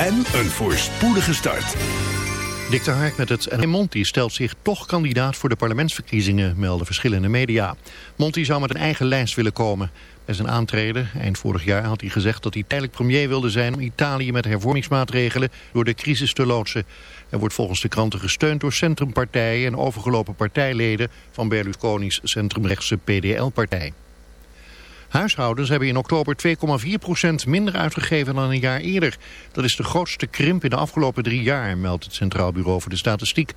en een voorspoedige start. Dick de met het en Monti stelt zich toch kandidaat voor de parlementsverkiezingen, melden verschillende media. Monti zou met een eigen lijst willen komen. Bij zijn aantreden, eind vorig jaar, had hij gezegd dat hij tijdelijk premier wilde zijn om Italië met hervormingsmaatregelen door de crisis te loodsen. Hij wordt volgens de kranten gesteund door centrumpartijen en overgelopen partijleden van Berlusconi's centrumrechtse PDL-partij. Huishoudens hebben in oktober 2,4% minder uitgegeven dan een jaar eerder. Dat is de grootste krimp in de afgelopen drie jaar, meldt het Centraal Bureau voor de Statistiek.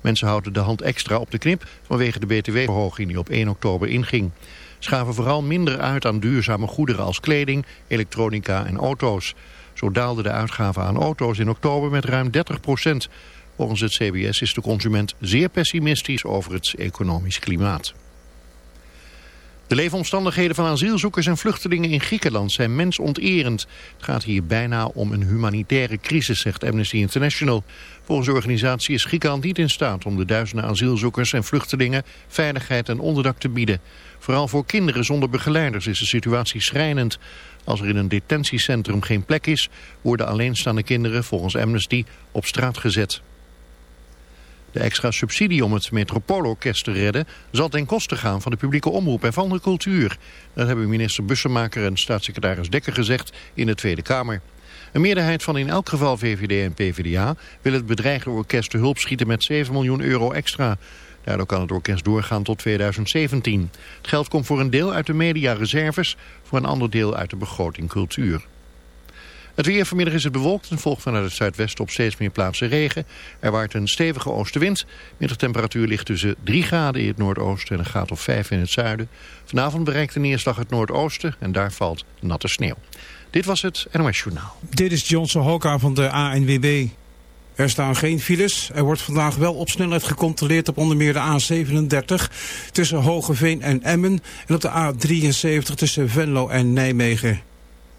Mensen houden de hand extra op de knip vanwege de btw-verhoging die op 1 oktober inging. Schaven vooral minder uit aan duurzame goederen als kleding, elektronica en auto's. Zo daalden de uitgaven aan auto's in oktober met ruim 30% Volgens het CBS is de consument zeer pessimistisch over het economisch klimaat. De leefomstandigheden van asielzoekers en vluchtelingen in Griekenland zijn mensonterend. Het gaat hier bijna om een humanitaire crisis, zegt Amnesty International. Volgens de organisatie is Griekenland niet in staat om de duizenden asielzoekers en vluchtelingen veiligheid en onderdak te bieden. Vooral voor kinderen zonder begeleiders is de situatie schrijnend. Als er in een detentiecentrum geen plek is, worden alleenstaande kinderen volgens Amnesty op straat gezet. De extra subsidie om het Metropoolorkest te redden zal ten koste gaan van de publieke omroep en van de cultuur. Dat hebben minister Bussemaker en staatssecretaris Dekker gezegd in de Tweede Kamer. Een meerderheid van in elk geval VVD en PvdA wil het bedreigde orkest te hulp schieten met 7 miljoen euro extra. Daardoor kan het orkest doorgaan tot 2017. Het geld komt voor een deel uit de mediareserves, voor een ander deel uit de begroting cultuur. Het weer vanmiddag is het bewolkt en volgt vanuit het zuidwesten op steeds meer plaatsen regen. Er waait een stevige oostenwind. Middagtemperatuur ligt tussen 3 graden in het noordoosten en een graad of 5 in het zuiden. Vanavond bereikt de neerslag het noordoosten en daar valt natte sneeuw. Dit was het NOS Journaal. Dit is Johnson Hoka van de ANWB. Er staan geen files. Er wordt vandaag wel op snelheid gecontroleerd op onder meer de A37 tussen Hogeveen en Emmen en op de A73 tussen Venlo en Nijmegen.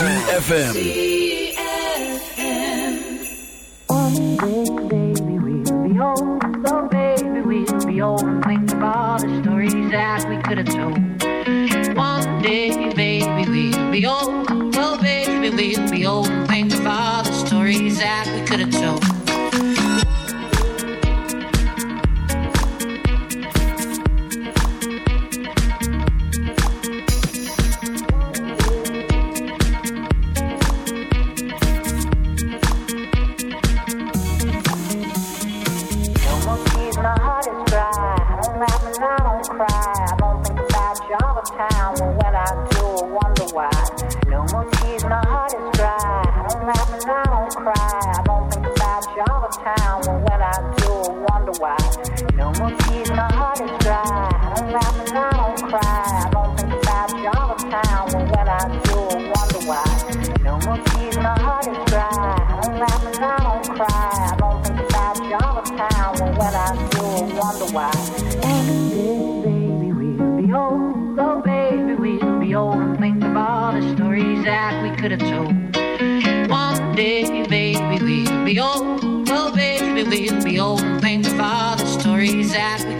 ZFM. One day, baby, we'll be old. Oh, baby, we'll be old think all the stories that we could have told.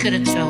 couldn't tell.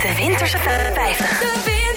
De Winterse 50. De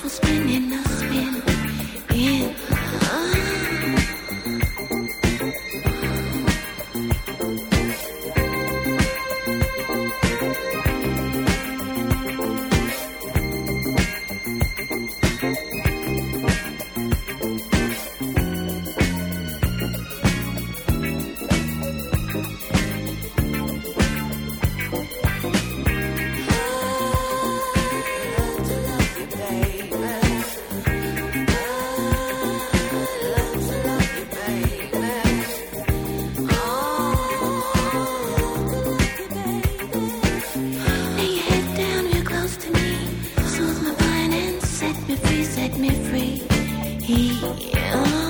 for spinning us. set me free. Yeah.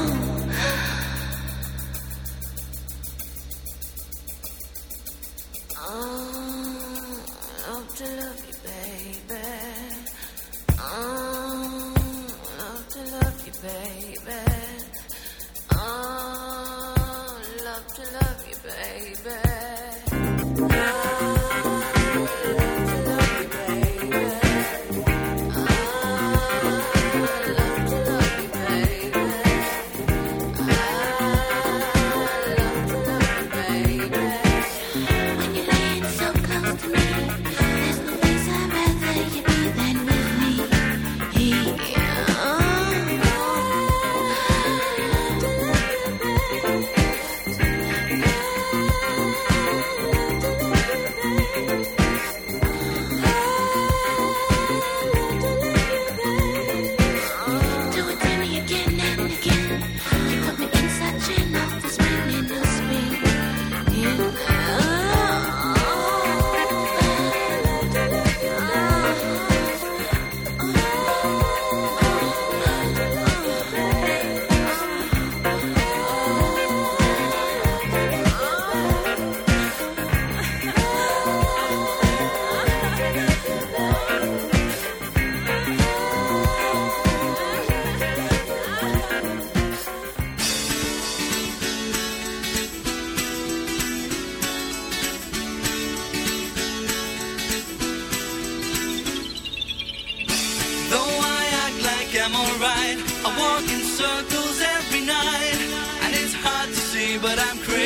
But I'm crazy.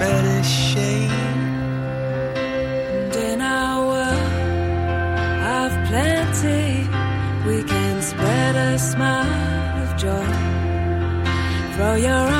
better shade. And in our world of plenty, we can spread a smile of joy. Throw your arms.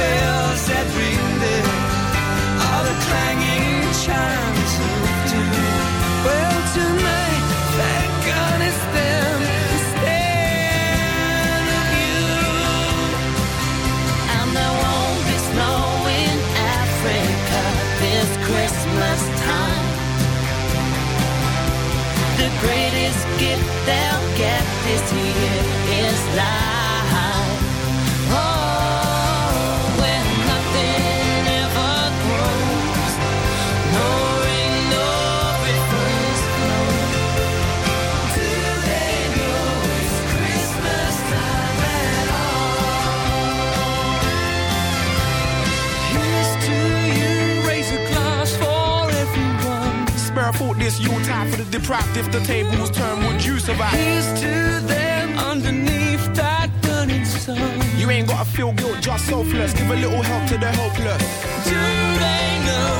spell this Yuletide for the deprived. If the tables turn, would you survive? Here's to them underneath that burning sun. You ain't gotta feel guilt, just selfless. Give a little help to the helpless. Do they know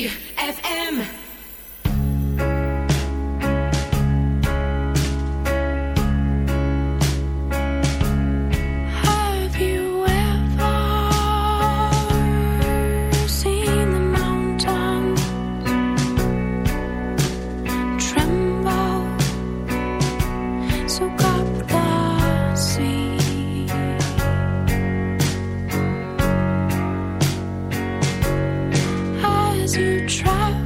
as you try.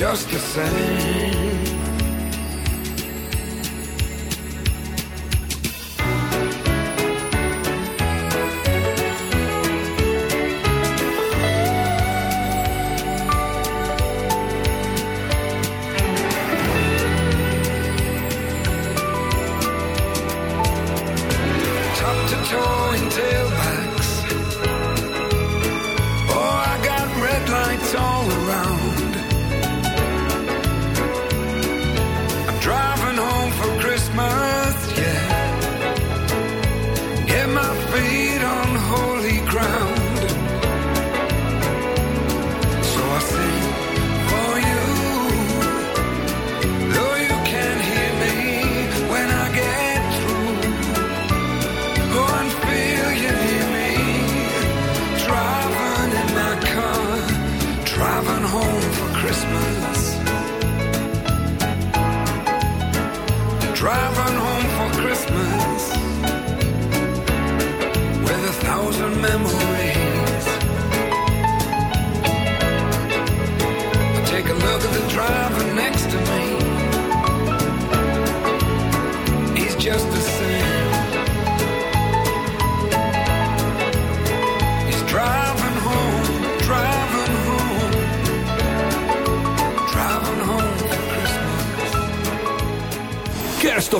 Just the same.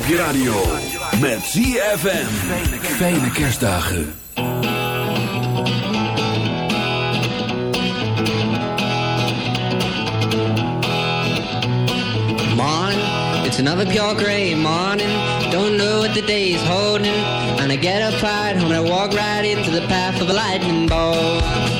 Op je radio. Met ZFM. Fijne kerstdagen. Morning, it's another pure gray morning. Don't know what the day is holding. And I get up right home and I walk right into the path of a lightning bolt.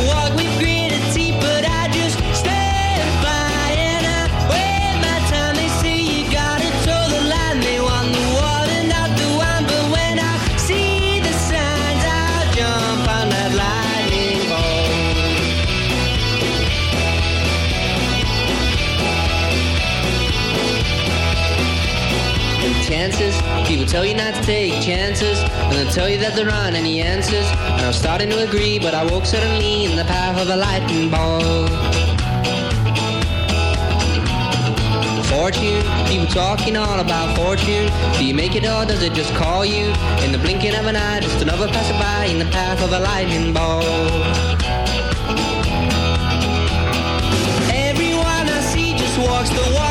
and they'll tell you that there aren't any answers. And I'm starting to agree, but I woke suddenly in the path of a lightning bolt. Fortune, people talking all about fortune. Do you make it or does it just call you? In the blinking of an eye, just another passerby in the path of a lightning bolt. Everyone I see just walks the walk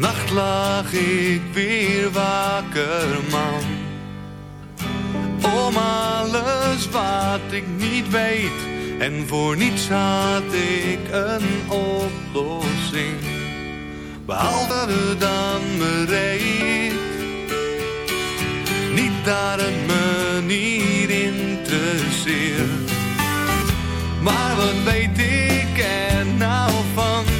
Vannacht lag ik weer wakker, man. Om alles wat ik niet weet. En voor niets had ik een oplossing. Behalve dan bereid. Niet het me niet interesseert. Maar wat weet ik er nou van?